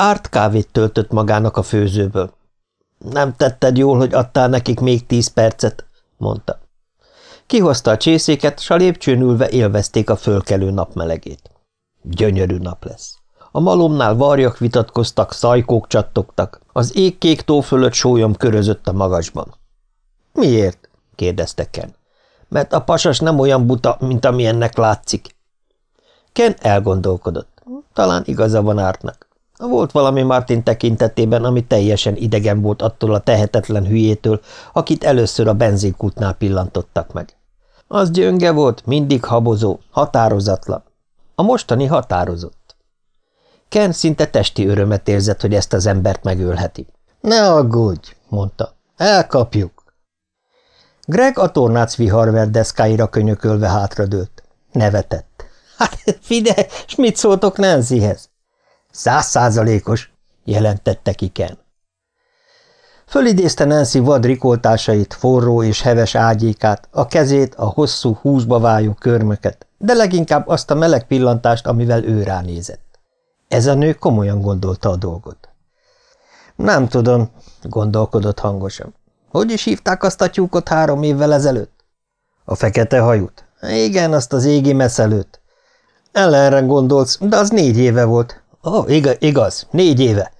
Árt kávét töltött magának a főzőből. Nem tetted jól, hogy adtál nekik még tíz percet, mondta. Kihozta a csészéket, s a lépcsőn ülve élvezték a fölkelő napmelegét. Gyönyörű nap lesz. A malomnál varjak vitatkoztak, szajkók csattogtak, az ég kék tó fölött sólyom körözött a magasban. – Miért? – kérdezte Ken. – Mert a pasas nem olyan buta, mint amilyennek látszik. Ken elgondolkodott. Talán igaza van ártnak. Volt valami Martin tekintetében, ami teljesen idegen volt attól a tehetetlen hülyétől, akit először a benzinkútnál pillantottak meg. Az gyönge volt, mindig habozó, határozatlan. A mostani határozott. Ken szinte testi örömet érzett, hogy ezt az embert megölheti. – Ne aggódj! – mondta. – Elkapjuk! Greg a tornác viharver deszkáira könyökölve hátradőlt. Nevetett. – Hát figyelj, s mit szóltok Nancyhez? – Száz százalékos! – jelentette ki Ken. Fölidézte Nancy vad rikoltásait, forró és heves ágyékát, a kezét, a hosszú húsba vájú körmöket, de leginkább azt a meleg pillantást, amivel ő ránézett. Ez a nő komolyan gondolta a dolgot. Nem tudom, gondolkodott hangosan. Hogy is hívták azt a tyúkot három évvel ezelőtt? A fekete hajút? Igen, azt az égi meszelőt. Ellenre gondolsz, de az négy éve volt. Ó, oh, igaz, igaz, négy éve.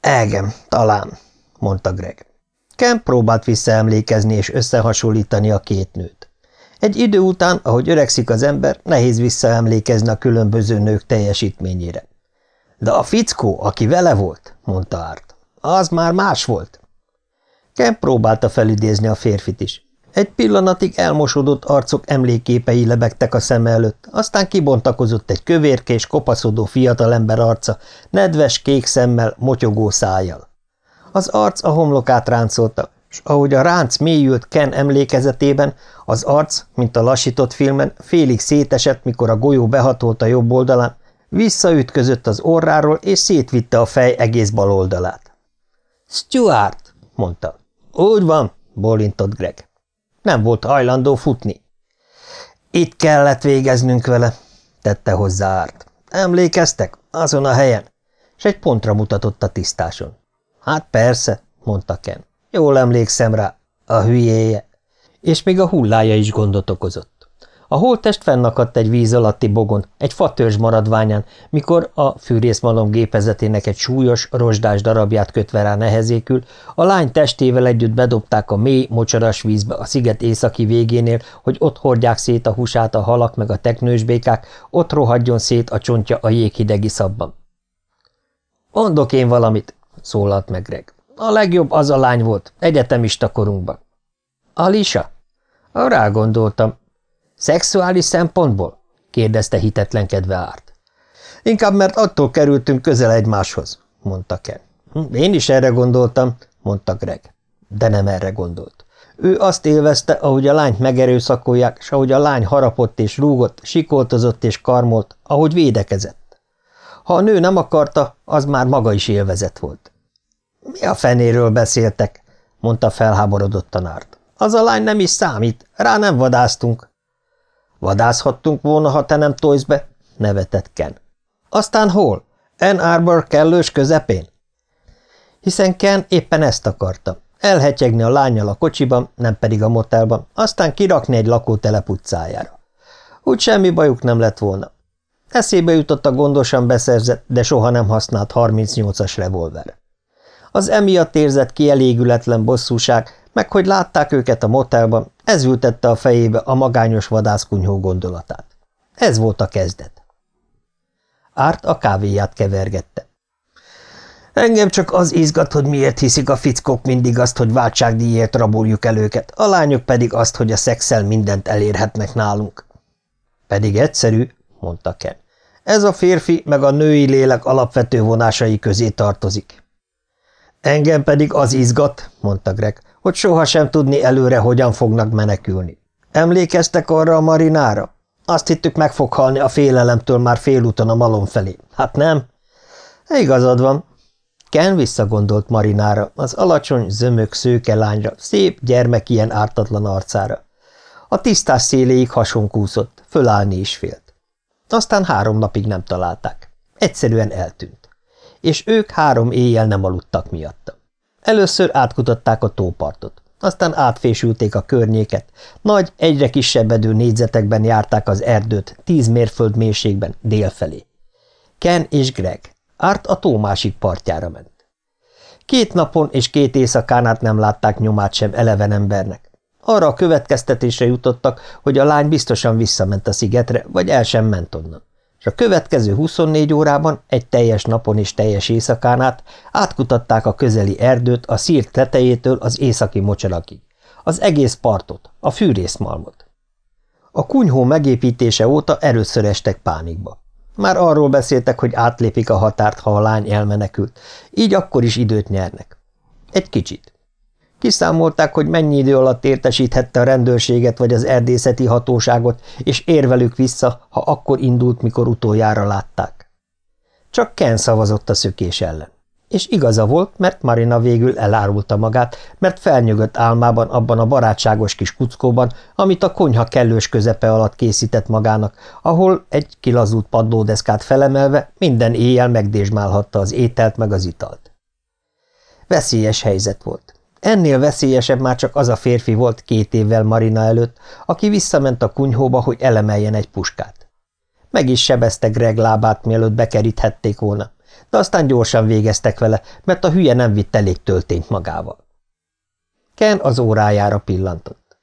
Egem, talán mondta Greg. Ken próbált visszaemlékezni és összehasonlítani a két nőt. Egy idő után, ahogy öregszik az ember, nehéz visszaemlékezni a különböző nők teljesítményére. De a fickó, aki vele volt, mondta Árt, az már más volt. Ken próbálta felidézni a férfit is. Egy pillanatig elmosodott arcok emléképei lebegtek a szeme előtt, aztán kibontakozott egy kövérkés, kopaszodó fiatalember arca, nedves kék szemmel, motyogó szájjal. Az arc a homlokát ráncolta, és ahogy a ránc mélyült Ken emlékezetében, az arc, mint a lassított filmen, félig szétesett, mikor a golyó behatolt a jobb oldalán, visszaütközött az orráról, és szétvitte a fej egész bal oldalát. – Stuart! – mondta. – Úgy van – bólintott Greg. Nem volt hajlandó futni. – Itt kellett végeznünk vele – tette hozzá Árt. – Emlékeztek? Azon a helyen. És egy pontra mutatott a tisztáson. Hát persze, mondta Ken. Jól emlékszem rá, a hülyéje. És még a hullája is gondot okozott. A holttest fennakadt egy víz alatti bogon, egy fatörzs maradványán, mikor a fűrészmalom gépezetének egy súlyos, rozsdás darabját kötve rá nehezékül, a lány testével együtt bedobták a mély, mocsaras vízbe a sziget északi végénél, hogy ott hordják szét a húsát a halak meg a teknősbékák, ott rohadjon szét a csontja a jéghidegi szabban. – Mondok én valamit, szólalt meg Greg. A legjobb az a lány volt, egyetemista korunkban. Alisa? Rá gondoltam. Szexuális szempontból? kérdezte hitetlenkedve árt. Inkább, mert attól kerültünk közel egymáshoz, mondta Ken. Hm, én is erre gondoltam, mondta Greg. De nem erre gondolt. Ő azt élvezte, ahogy a lányt megerőszakolják, és ahogy a lány harapott és rúgott, sikoltozott és karmolt, ahogy védekezett. Ha a nő nem akarta, az már maga is élvezet volt. Mi a fenéről beszéltek? mondta felháborodott tanárt. Az a lány nem is számít, rá nem vadáztunk. Vadászhattunk volna, ha te nem tojsz be, nevetett Ken. Aztán hol? Ann Arbor kellős közepén? Hiszen Ken éppen ezt akarta. Elhetyegni a lányjal a kocsiban, nem pedig a motelban, aztán kirakni egy lakótelep utcájára. Úgy semmi bajuk nem lett volna. Eszébe jutott a gondosan beszerzett, de soha nem használt 38-as revolver. Az emiatt érzett kielégületlen bosszúság, meg hogy látták őket a motelban, ez ültette a fejébe a magányos vadászkunyhó gondolatát. Ez volt a kezdet. Árt a kávéját kevergette. Engem csak az izgat, hogy miért hiszik a fickók mindig azt, hogy váltságdíjért raboljuk el őket, a lányok pedig azt, hogy a szexel mindent elérhetnek nálunk. Pedig egyszerű, mondta Ken. Ez a férfi meg a női lélek alapvető vonásai közé tartozik. Engem pedig az izgat, mondta Greg, hogy sohasem tudni előre, hogyan fognak menekülni. Emlékeztek arra a marinára? Azt hittük, meg fog halni a félelemtől már félúton a malom felé. Hát nem? Igazad van. Ken visszagondolt marinára, az alacsony, zömök szőke lányra, szép, gyermek ilyen ártatlan arcára. A tisztás széléig hason kúszott, fölállni is félt. Aztán három napig nem találták. Egyszerűen eltűnt és ők három éjjel nem aludtak miatta. Először átkutatták a tópartot, aztán átfésülték a környéket, nagy, egyre kisebbedő négyzetekben járták az erdőt, tíz mérföld mélységben, délfelé. Ken és Greg. Árt a tó másik partjára ment. Két napon és két éjszakán át nem látták nyomát sem eleven embernek. Arra a következtetésre jutottak, hogy a lány biztosan visszament a szigetre, vagy el sem ment onnan. És a következő 24 órában, egy teljes napon és teljes éjszakán át átkutatták a közeli erdőt a szírt tetejétől az északi mocsarakig. Az egész partot, a fűrészmalmot. A kunyhó megépítése óta először estek pánikba. Már arról beszéltek, hogy átlépik a határt, ha a lány elmenekült, így akkor is időt nyernek. Egy kicsit. Kiszámolták, hogy mennyi idő alatt értesíthette a rendőrséget vagy az erdészeti hatóságot, és érvelük vissza, ha akkor indult, mikor utoljára látták. Csak Ken szavazott a szökés ellen. És igaza volt, mert Marina végül elárulta magát, mert felnyögött álmában abban a barátságos kis kuckóban, amit a konyha kellős közepe alatt készített magának, ahol egy kilazult padlódeszkát felemelve minden éjjel megdésmálhatta az ételt meg az italt. Veszélyes helyzet volt. Ennél veszélyesebb már csak az a férfi volt két évvel Marina előtt, aki visszament a kunyhóba, hogy elemeljen egy puskát. Meg is sebezte Greg lábát, mielőtt bekeríthették volna, de aztán gyorsan végeztek vele, mert a hülye nem vitt elég töltényt magával. Ken az órájára pillantott.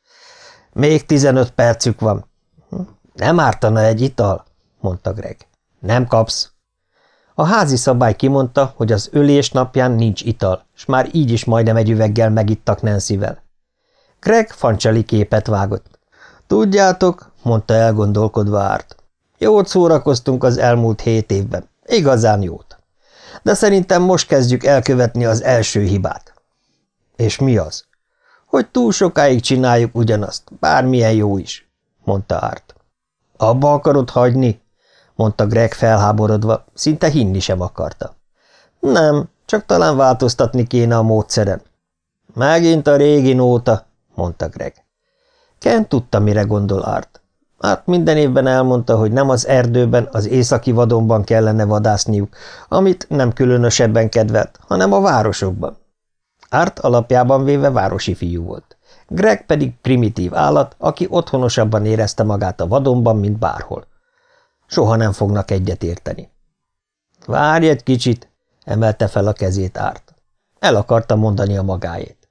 Még tizenöt percük van. Hm? Nem ártana egy ital, mondta Greg. Nem kapsz. A házi szabály kimondta, hogy az ölés napján nincs ital, és már így is majdnem egy üveggel megittak Nancyvel. Greg fancsali képet vágott. Tudjátok, mondta elgondolkodva árt. Jót szórakoztunk az elmúlt hét évben. Igazán jót. De szerintem most kezdjük elkövetni az első hibát. És mi az? Hogy túl sokáig csináljuk ugyanazt, bármilyen jó is, mondta Árt. Abba akarod hagyni? Mondta Greg felháborodva, szinte hinni sem akarta. Nem, csak talán változtatni kéne a módszeren. Megint a régi nóta, mondta Greg. Ken tudta, mire gondol Art. Art minden évben elmondta, hogy nem az erdőben, az északi vadonban kellene vadászniuk, amit nem különösebben kedvelt, hanem a városokban. Art alapjában véve városi fiú volt. Greg pedig primitív állat, aki otthonosabban érezte magát a vadonban, mint bárhol. Soha nem fognak egyet érteni. Várj egy kicsit, emelte fel a kezét árt. El akarta mondani a magáét.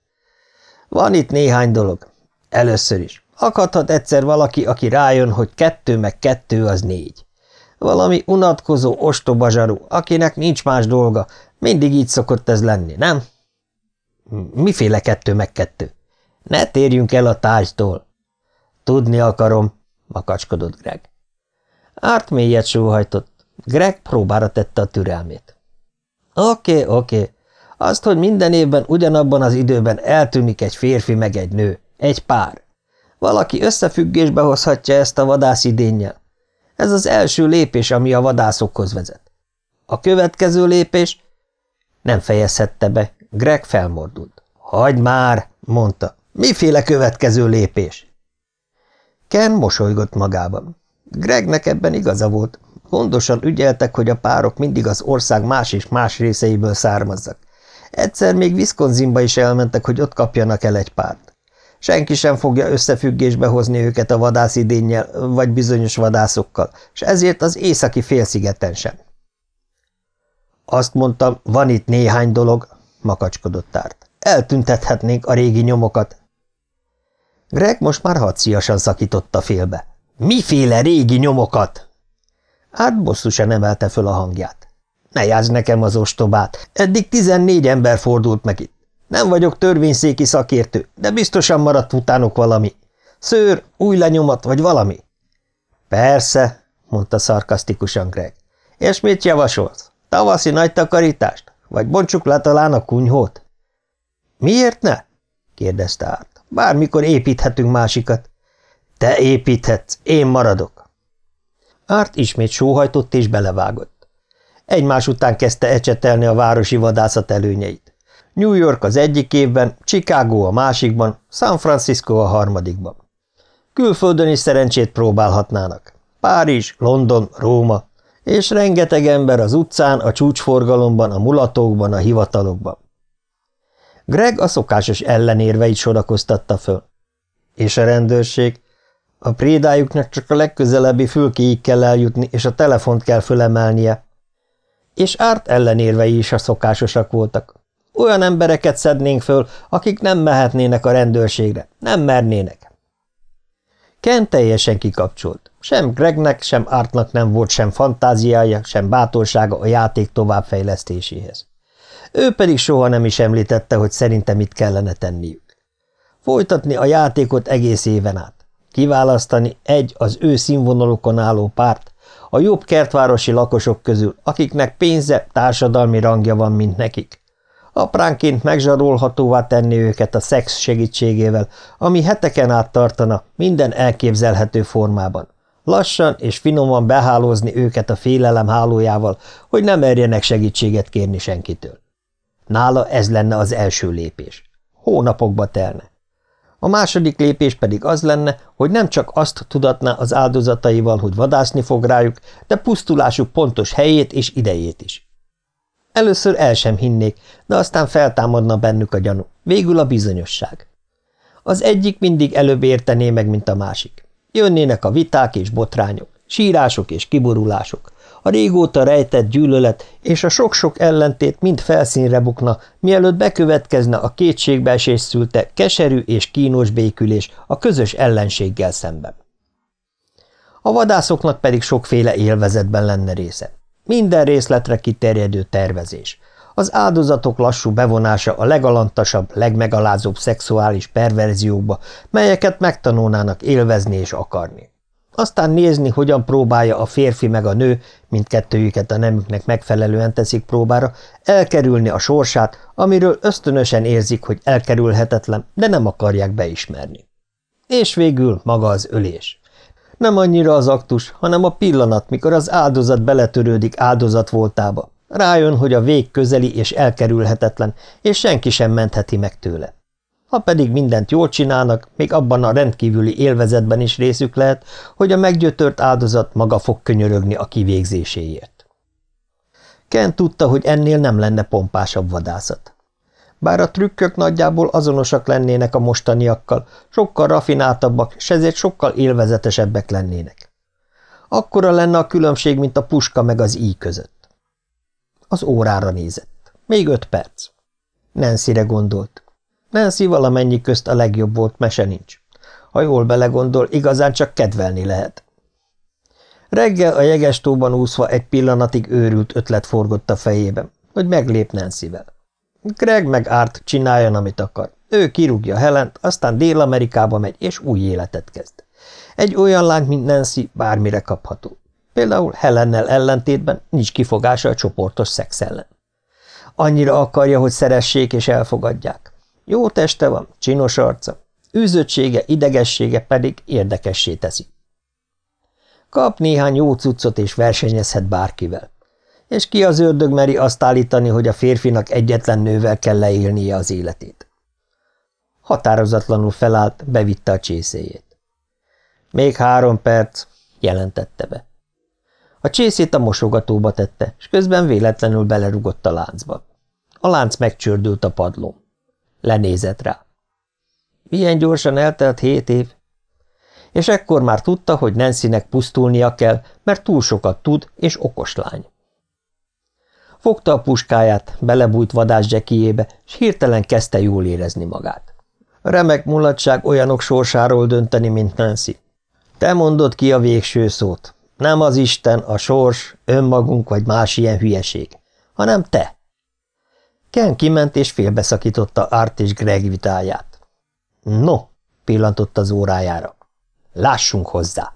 Van itt néhány dolog. Először is. Akadhat egyszer valaki, aki rájön, hogy kettő meg kettő az négy. Valami unatkozó, ostoba zsaru, akinek nincs más dolga. Mindig így szokott ez lenni, nem? Miféle kettő meg kettő? Ne térjünk el a tárgytól. Tudni akarom, makacskodott Greg. Árt mélyet sóhajtott. Greg próbára tette a türelmét. Oké, oké. Okay. Azt, hogy minden évben ugyanabban az időben eltűnik egy férfi meg egy nő, egy pár. Valaki összefüggésbe hozhatja ezt a vadász idénnyel. Ez az első lépés, ami a vadászokhoz vezet. A következő lépés... Nem fejezhette be. Greg felmordult. Hagyd már, mondta. Miféle következő lépés? Ken mosolygott magában. Gregnek ebben igaza volt. Gondosan ügyeltek, hogy a párok mindig az ország más és más részeiből származzak. Egyszer még Wisconsinba is elmentek, hogy ott kapjanak el egy párt. Senki sem fogja összefüggésbe hozni őket a vadászidénnyel, vagy bizonyos vadászokkal, és ezért az északi félszigeten sem. Azt mondtam, van itt néhány dolog, makacskodott árt. Eltüntethetnénk a régi nyomokat. Greg most már hadsziasan szakította félbe. Miféle régi nyomokat? Hát bosszusan emelte föl a hangját. Ne játsz nekem az ostobát, eddig tizennégy ember fordult meg itt. Nem vagyok törvényszéki szakértő, de biztosan maradt utánok valami. Szőr, új lenyomat, vagy valami? Persze, mondta szarkasztikusan Greg. És mit javasolsz? Tavaszi nagy takarítást? Vagy bontsuk le talán a kunyhót? Miért ne? kérdezte át. Bármikor építhetünk másikat. Te építhetsz, én maradok. Árt ismét sóhajtott és belevágott. Egymás után kezdte ecsetelni a városi vadászat előnyeit. New York az egyik évben, Chicago a másikban, San Francisco a harmadikban. Külföldön is szerencsét próbálhatnának. Párizs, London, Róma, És rengeteg ember az utcán, a csúcsforgalomban, a mulatókban, a hivatalokban. Greg a szokásos ellenérveit sorakoztatta föl. És a rendőrség? A prédájuknak csak a legközelebbi fülkéig kell eljutni, és a telefont kell fölemelnie. És árt ellenérvei is a szokásosak voltak. Olyan embereket szednénk föl, akik nem mehetnének a rendőrségre, nem mernének. Ken teljesen kikapcsolt. Sem Gregnek, sem Artnak nem volt sem fantáziája, sem bátorsága a játék továbbfejlesztéséhez. Ő pedig soha nem is említette, hogy szerintem mit kellene tenniük. Folytatni a játékot egész éven át. Kiválasztani egy az ő színvonalukon álló párt, a jobb kertvárosi lakosok közül, akiknek pénze, társadalmi rangja van, mint nekik. Apránként megzsarolhatóvá tenni őket a szex segítségével, ami heteken át tartana minden elképzelhető formában. Lassan és finoman behálózni őket a félelem hálójával, hogy nem merjenek segítséget kérni senkitől. Nála ez lenne az első lépés. Hónapokba telne. A második lépés pedig az lenne, hogy nem csak azt tudatná az áldozataival, hogy vadászni fog rájuk, de pusztulásuk pontos helyét és idejét is. Először el sem hinnék, de aztán feltámadna bennük a gyanú, végül a bizonyosság. Az egyik mindig előbb értené meg, mint a másik. Jönnének a viták és botrányok, sírások és kiborulások, a régóta rejtett gyűlölet és a sok-sok ellentét mind felszínre bukna, mielőtt bekövetkezne a kétségbeesés szülte keserű és kínos békülés a közös ellenséggel szemben. A vadászoknak pedig sokféle élvezetben lenne része. Minden részletre kiterjedő tervezés. Az áldozatok lassú bevonása a legalantasabb, legmegalázóbb szexuális perverziókba, melyeket megtanulnának élvezni és akarni. Aztán nézni, hogyan próbálja a férfi meg a nő, mindkettőjüket a nemüknek megfelelően teszik próbára, elkerülni a sorsát, amiről ösztönösen érzik, hogy elkerülhetetlen, de nem akarják beismerni. És végül maga az ölés. Nem annyira az aktus, hanem a pillanat, mikor az áldozat beletörődik áldozat voltába. Rájön, hogy a vég közeli és elkerülhetetlen, és senki sem mentheti meg tőle. Ha pedig mindent jól csinálnak, még abban a rendkívüli élvezetben is részük lehet, hogy a meggyötört áldozat maga fog könyörögni a kivégzéséért. Ken tudta, hogy ennél nem lenne pompásabb vadászat. Bár a trükkök nagyjából azonosak lennének a mostaniakkal, sokkal rafináltabbak, s ezért sokkal élvezetesebbek lennének. Akkora lenne a különbség, mint a puska meg az íj között. Az órára nézett. Még öt perc. Nancyre gondolt. Nancy valamennyi közt a legjobb volt, mese nincs. Ha jól belegondol, igazán csak kedvelni lehet. Reggel a jegestóban úszva egy pillanatig őrült ötlet forgott a fejében, hogy meglép Nancyvel. Greg meg Art csináljon, amit akar. Ő kirúgja Helent, aztán Dél-Amerikába megy, és új életet kezd. Egy olyan lány, mint Nancy, bármire kapható. Például Helennel ellentétben nincs kifogása a csoportos szex ellen. Annyira akarja, hogy szeressék és elfogadják. Jó teste van, csinos arca, űzöttsége, idegessége pedig érdekessé teszi. Kap néhány jó cuccot és versenyezhet bárkivel. És ki az ördög meri azt állítani, hogy a férfinak egyetlen nővel kell leélnie az életét? Határozatlanul felállt, bevitte a csészéjét. Még három perc, jelentette be. A csészét a mosogatóba tette, és közben véletlenül belerugott a láncba. A lánc megcsördült a padlón. Lenézett rá. Milyen gyorsan eltelt hét év? És ekkor már tudta, hogy Nancynek pusztulnia kell, mert túl sokat tud, és okos lány. Fogta a puskáját, belebújt vadász zsekijébe, és hirtelen kezdte jól érezni magát. Remek mulatság olyanok sorsáról dönteni, mint Nancy. Te mondod ki a végső szót. Nem az Isten, a sors, önmagunk vagy más ilyen hülyeség, hanem te. Ken kiment és félbeszakította Art és Greg vitáját. No, pillantott az órájára. Lássunk hozzá!